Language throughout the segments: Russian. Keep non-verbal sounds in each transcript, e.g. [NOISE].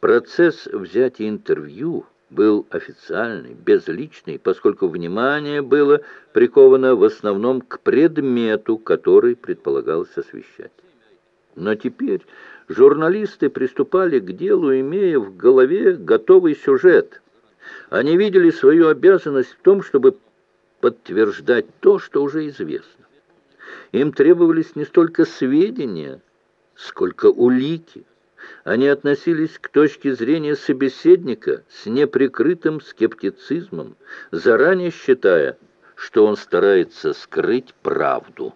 Процесс взятия интервью был официальный, безличный, поскольку внимание было приковано в основном к предмету, который предполагалось освещать. Но теперь журналисты приступали к делу, имея в голове готовый сюжет. Они видели свою обязанность в том, чтобы подтверждать то, что уже известно. Им требовались не столько сведения, сколько улики. Они относились к точке зрения собеседника с неприкрытым скептицизмом, заранее считая, что он старается скрыть правду.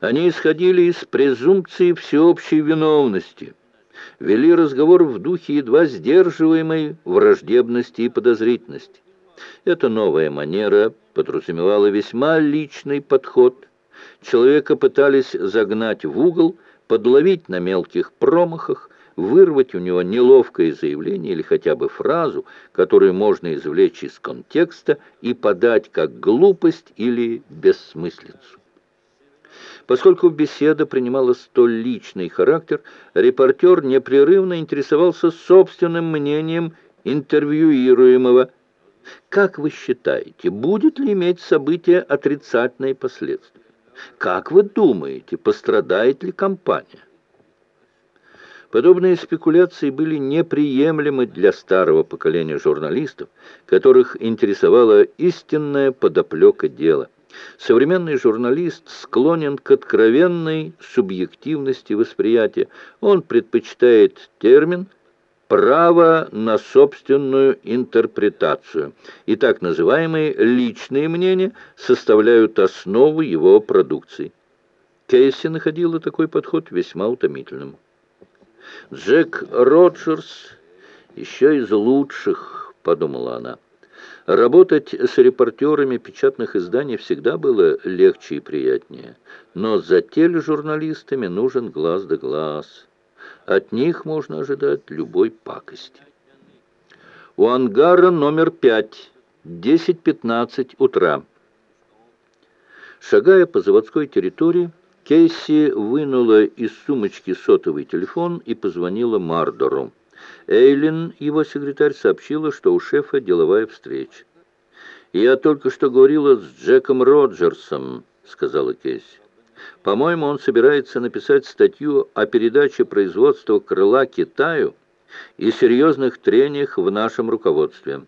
Они исходили из презумпции всеобщей виновности, вели разговор в духе едва сдерживаемой враждебности и подозрительности. Эта новая манера подразумевала весьма личный подход. Человека пытались загнать в угол, подловить на мелких промахах, вырвать у него неловкое заявление или хотя бы фразу, которую можно извлечь из контекста и подать как глупость или бессмыслицу. Поскольку беседа принимала столь личный характер, репортер непрерывно интересовался собственным мнением интервьюируемого. Как вы считаете, будет ли иметь событие отрицательные последствия? Как вы думаете, пострадает ли компания? Подобные спекуляции были неприемлемы для старого поколения журналистов, которых интересовала истинная подоплека дела. Современный журналист склонен к откровенной субъективности восприятия. Он предпочитает термин право на собственную интерпретацию, и так называемые личные мнения составляют основу его продукции. Кейси находила такой подход весьма утомительным. «Джек Роджерс еще из лучших», — подумала она. Работать с репортерами печатных изданий всегда было легче и приятнее, но за тележурналистами нужен глаз да глаз. От них можно ожидать любой пакости. У ангара номер пять, 10.15 утра. Шагая по заводской территории, Кейси вынула из сумочки сотовый телефон и позвонила Мардору. Эйлин, его секретарь, сообщила, что у шефа деловая встреча. «Я только что говорила с Джеком Роджерсом», — сказала Кейси. «По-моему, он собирается написать статью о передаче производства крыла Китаю и серьезных трениях в нашем руководстве».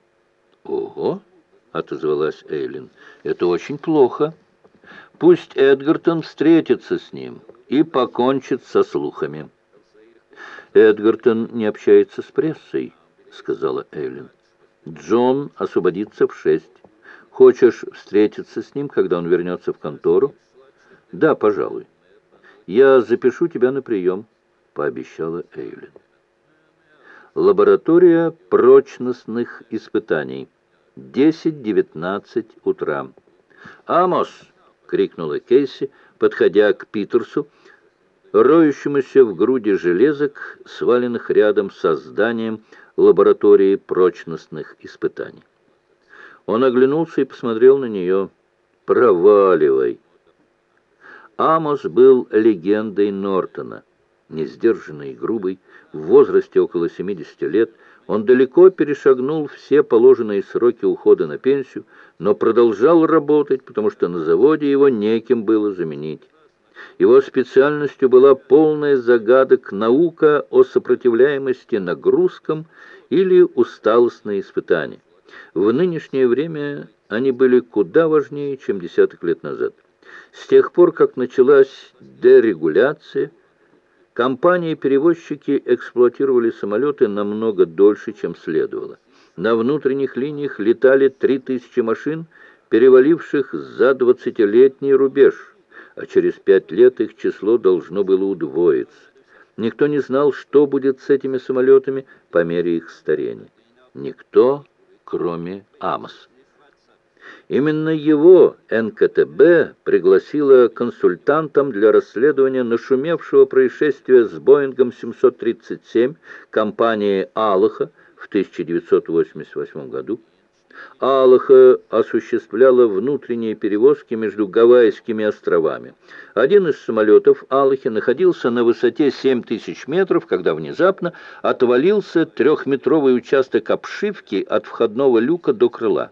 «Ого!» — отозвалась Эйлин. «Это очень плохо. Пусть Эдгартон встретится с ним и покончит со слухами». «Эдгартон не общается с прессой», — сказала Эйлин. «Джон освободится в шесть. Хочешь встретиться с ним, когда он вернется в контору?» «Да, пожалуй. Я запишу тебя на прием», — пообещала Эйлин. Лаборатория прочностных испытаний. 10-19 утра. «Амос!» — крикнула Кейси, подходя к Питерсу, роющемуся в груди железок, сваленных рядом со зданием лаборатории прочностных испытаний. Он оглянулся и посмотрел на нее. «Проваливай!» Амос был легендой Нортона. Несдержанный и грубый, в возрасте около 70 лет, он далеко перешагнул все положенные сроки ухода на пенсию, но продолжал работать, потому что на заводе его неким было заменить. Его специальностью была полная загадок наука о сопротивляемости нагрузкам или усталостные испытания. В нынешнее время они были куда важнее, чем десяток лет назад. С тех пор, как началась дерегуляция, компании-перевозчики эксплуатировали самолеты намного дольше, чем следовало. На внутренних линиях летали 3000 машин, переваливших за 20-летний рубеж – а через пять лет их число должно было удвоиться. Никто не знал, что будет с этими самолетами по мере их старения. Никто, кроме Амос. Именно его НКТБ пригласила консультантом для расследования нашумевшего происшествия с Боингом 737 компании «Аллаха» в 1988 году. Алаха осуществляла внутренние перевозки между Гавайскими островами. Один из самолетов Алахи находился на высоте 7 тысяч метров, когда внезапно отвалился трехметровый участок обшивки от входного люка до крыла.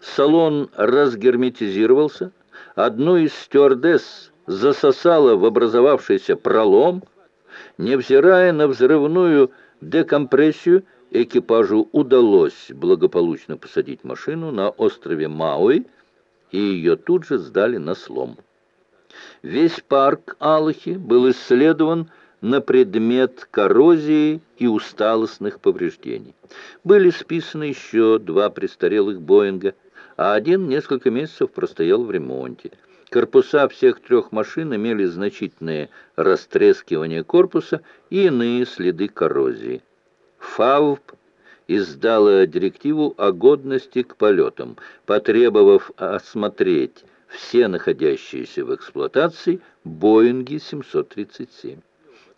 Салон разгерметизировался, одну из стюардесс засосало в образовавшийся пролом, невзирая на взрывную декомпрессию, экипажу удалось благополучно посадить машину на острове Мауи, и ее тут же сдали на слом. Весь парк Аллахи был исследован на предмет коррозии и усталостных повреждений. Были списаны еще два престарелых Боинга, а один несколько месяцев простоял в ремонте. Корпуса всех трех машин имели значительное растрескивание корпуса и иные следы коррозии. ФАВП издала директиву о годности к полетам, потребовав осмотреть все находящиеся в эксплуатации Боинги 737.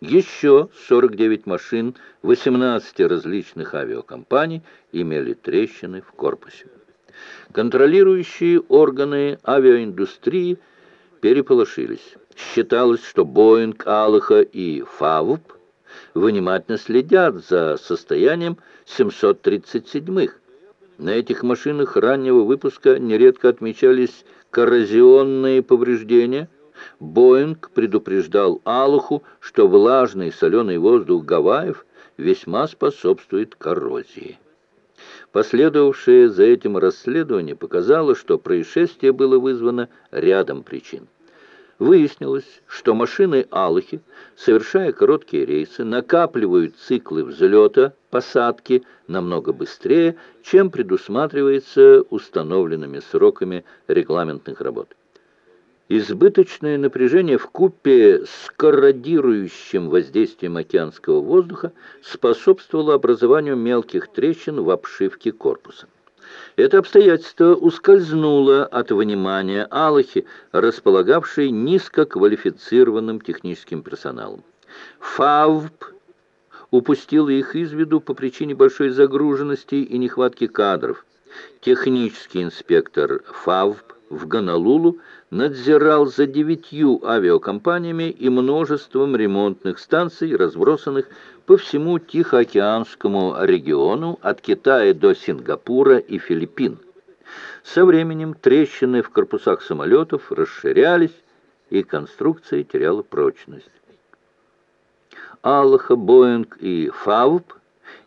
Еще 49 машин 18 различных авиакомпаний имели трещины в корпусе. Контролирующие органы авиаиндустрии переполошились. Считалось, что Боинг, Аллаха и ФАВП внимательно следят за состоянием 737-х. На этих машинах раннего выпуска нередко отмечались коррозионные повреждения. Боинг предупреждал Алуху, что влажный соленый воздух Гавайев весьма способствует коррозии. Последовавшее за этим расследование показало, что происшествие было вызвано рядом причин. Выяснилось, что машины Аллахи, совершая короткие рейсы, накапливают циклы взлета, посадки намного быстрее, чем предусматривается установленными сроками регламентных работ. Избыточное напряжение в купе с корродирующим воздействием океанского воздуха способствовало образованию мелких трещин в обшивке корпуса. Это обстоятельство ускользнуло от внимания Аллахи, располагавшей низкоквалифицированным техническим персоналом. ФАВП упустил их из виду по причине большой загруженности и нехватки кадров. Технический инспектор ФАВП в Гонолулу надзирал за девятью авиакомпаниями и множеством ремонтных станций, разбросанных по всему Тихоокеанскому региону от Китая до Сингапура и Филиппин. Со временем трещины в корпусах самолетов расширялись, и конструкция теряла прочность. Алоха, Боинг и ФАВП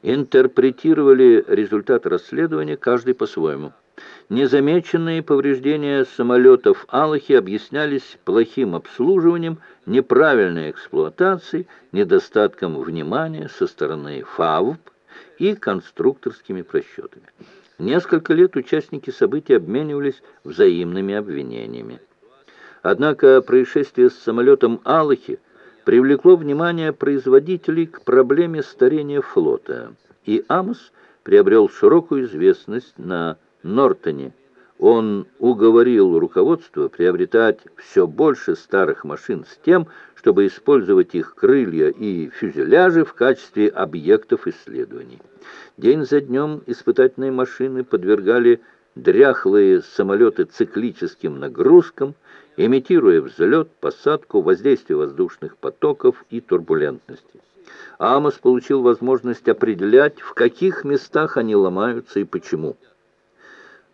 интерпретировали результат расследования каждый по-своему. Незамеченные повреждения самолетов Алохи объяснялись плохим обслуживанием, неправильной эксплуатацией, недостатком внимания со стороны ФАВП и конструкторскими просчетами. Несколько лет участники событий обменивались взаимными обвинениями. Однако происшествие с самолетом Аллахи привлекло внимание производителей к проблеме старения флота, и Амос приобрел широкую известность на Нортоне. Он уговорил руководство приобретать все больше старых машин с тем, чтобы использовать их крылья и фюзеляжи в качестве объектов исследований. День за днем испытательные машины подвергали дряхлые самолеты циклическим нагрузкам, имитируя взлет, посадку, воздействие воздушных потоков и турбулентности. Амос получил возможность определять, в каких местах они ломаются и почему.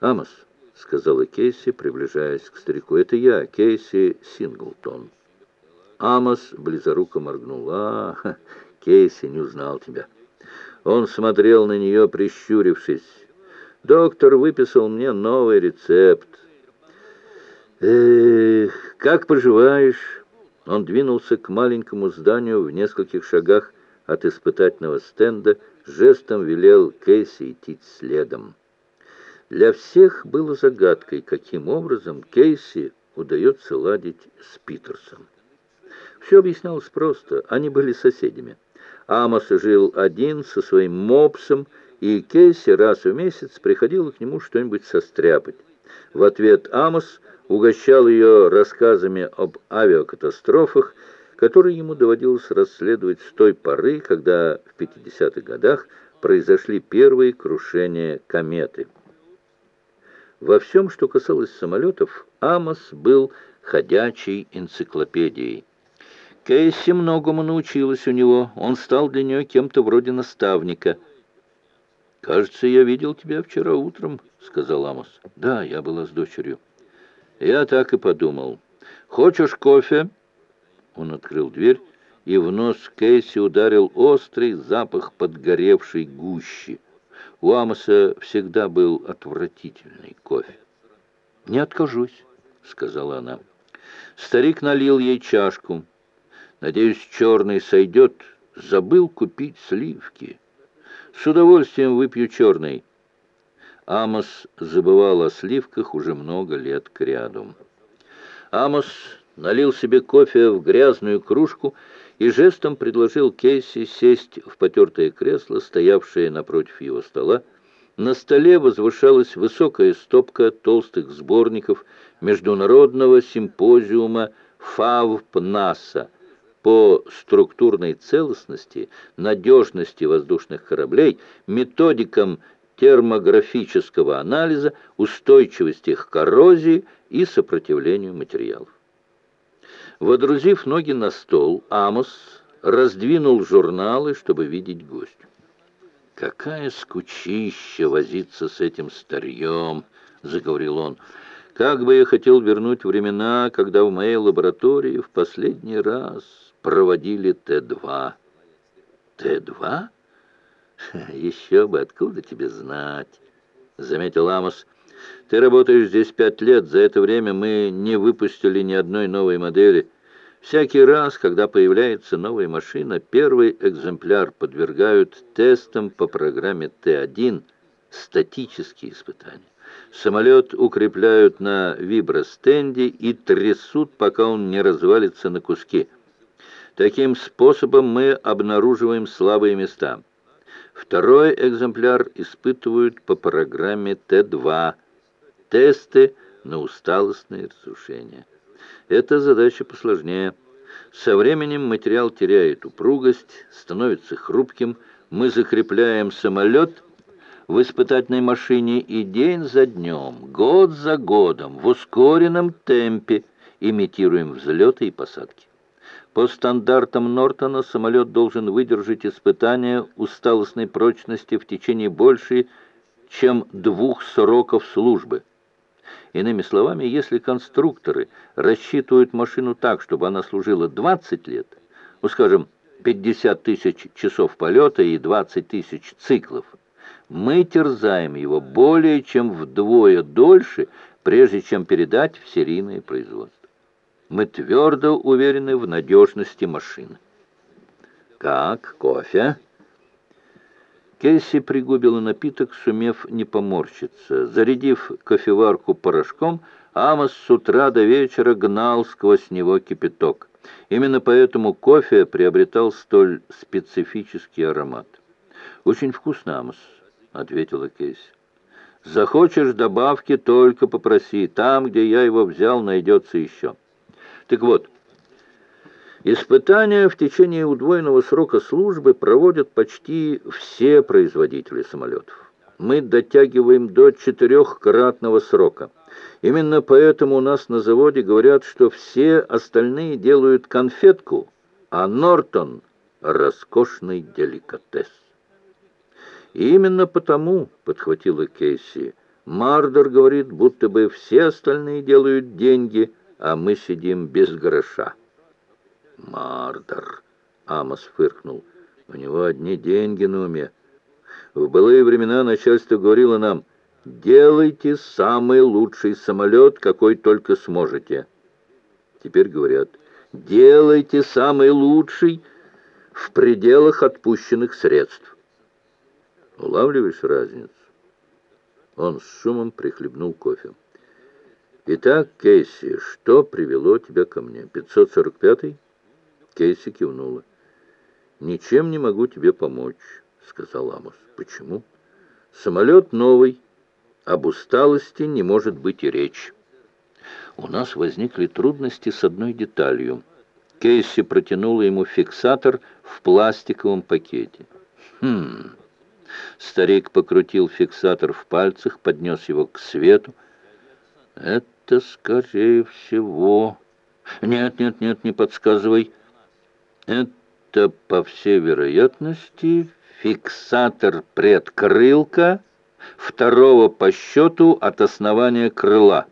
«Амос», — сказала Кейси, приближаясь к старику, — «это я, Кейси Синглтон». Амос близоруко моргнул. «А, Кейси не узнал тебя». Он смотрел на нее, прищурившись. «Доктор выписал мне новый рецепт». «Эх, как поживаешь?» Он двинулся к маленькому зданию в нескольких шагах от испытательного стенда, жестом велел Кейси идти следом. Для всех было загадкой, каким образом Кейси удается ладить с Питерсом. Все объяснялось просто. Они были соседями. Амос жил один со своим мопсом, и Кейси раз в месяц приходила к нему что-нибудь состряпать. В ответ Амос угощал ее рассказами об авиакатастрофах, которые ему доводилось расследовать с той поры, когда в 50-х годах произошли первые крушения кометы. Во всем, что касалось самолетов, Амос был ходячей энциклопедией. Кейси многому научилась у него, он стал для нее кем-то вроде наставника. «Кажется, я видел тебя вчера утром», — сказал Амос. «Да, я была с дочерью». «Я так и подумал. Хочешь кофе?» Он открыл дверь, и в нос Кейси ударил острый запах подгоревшей гущи. У Амоса всегда был отвратительный кофе. «Не откажусь», — сказала она. Старик налил ей чашку. «Надеюсь, черный сойдет. Забыл купить сливки. С удовольствием выпью черный». Амос забывал о сливках уже много лет кряду. Амос налил себе кофе в грязную кружку и жестом предложил Кейси сесть в потертое кресло, стоявшее напротив его стола. На столе возвышалась высокая стопка толстых сборников Международного симпозиума ФАВПНАСА по структурной целостности, надежности воздушных кораблей, методикам термографического анализа, устойчивости к коррозии и сопротивлению материалов. Водрузив ноги на стол, Амос раздвинул журналы, чтобы видеть гостю. «Какая скучища возиться с этим старьем!» — заговорил он. «Как бы я хотел вернуть времена, когда в моей лаборатории в последний раз проводили Т-2». «Т-2? [LAUGHS] Еще бы, откуда тебе знать?» — заметил Амос. Ты работаешь здесь пять лет, за это время мы не выпустили ни одной новой модели. Всякий раз, когда появляется новая машина, первый экземпляр подвергают тестам по программе Т-1, статические испытания. Самолет укрепляют на вибростенде и трясут, пока он не развалится на куски. Таким способом мы обнаруживаем слабые места. Второй экземпляр испытывают по программе Т-2, тесты на усталостное разрушение. Эта задача посложнее. Со временем материал теряет упругость, становится хрупким. Мы закрепляем самолет в испытательной машине и день за днем, год за годом, в ускоренном темпе имитируем взлеты и посадки. По стандартам Нортона самолет должен выдержать испытания усталостной прочности в течение больше, чем двух сроков службы – Иными словами, если конструкторы рассчитывают машину так, чтобы она служила 20 лет, ну, скажем, 50 тысяч часов полета и 20 тысяч циклов, мы терзаем его более чем вдвое дольше, прежде чем передать в серийное производство. Мы твердо уверены в надежности машины. «Как, кофе?» Кейси пригубила напиток, сумев не поморщиться. Зарядив кофеварку порошком, Амос с утра до вечера гнал сквозь него кипяток. Именно поэтому кофе приобретал столь специфический аромат. «Очень вкусно, Амос», — ответила Кейси. «Захочешь добавки, только попроси. Там, где я его взял, найдется еще». «Так вот, Испытания в течение удвоенного срока службы проводят почти все производители самолетов. Мы дотягиваем до четырехкратного срока. Именно поэтому у нас на заводе говорят, что все остальные делают конфетку, а Нортон — роскошный деликатес. И именно потому, — подхватила Кейси, — Мардер говорит, будто бы все остальные делают деньги, а мы сидим без гроша. Мардер, Амос фыркнул. У него одни деньги на уме. В былые времена начальство говорило нам, делайте самый лучший самолет, какой только сможете. Теперь говорят, делайте самый лучший в пределах отпущенных средств. Улавливаешь разницу? Он с шумом прихлебнул кофе. Итак, Кейси, что привело тебя ко мне? 545-й? Кейси кивнула. «Ничем не могу тебе помочь», — сказал Амос. «Почему?» «Самолет новый. Об усталости не может быть и речь». У нас возникли трудности с одной деталью. Кейси протянула ему фиксатор в пластиковом пакете. «Хм...» Старик покрутил фиксатор в пальцах, поднес его к свету. Это, скорее всего... Нет, нет, нет, не подсказывай. Это, по всей вероятности, фиксатор предкрылка второго по счету от основания крыла.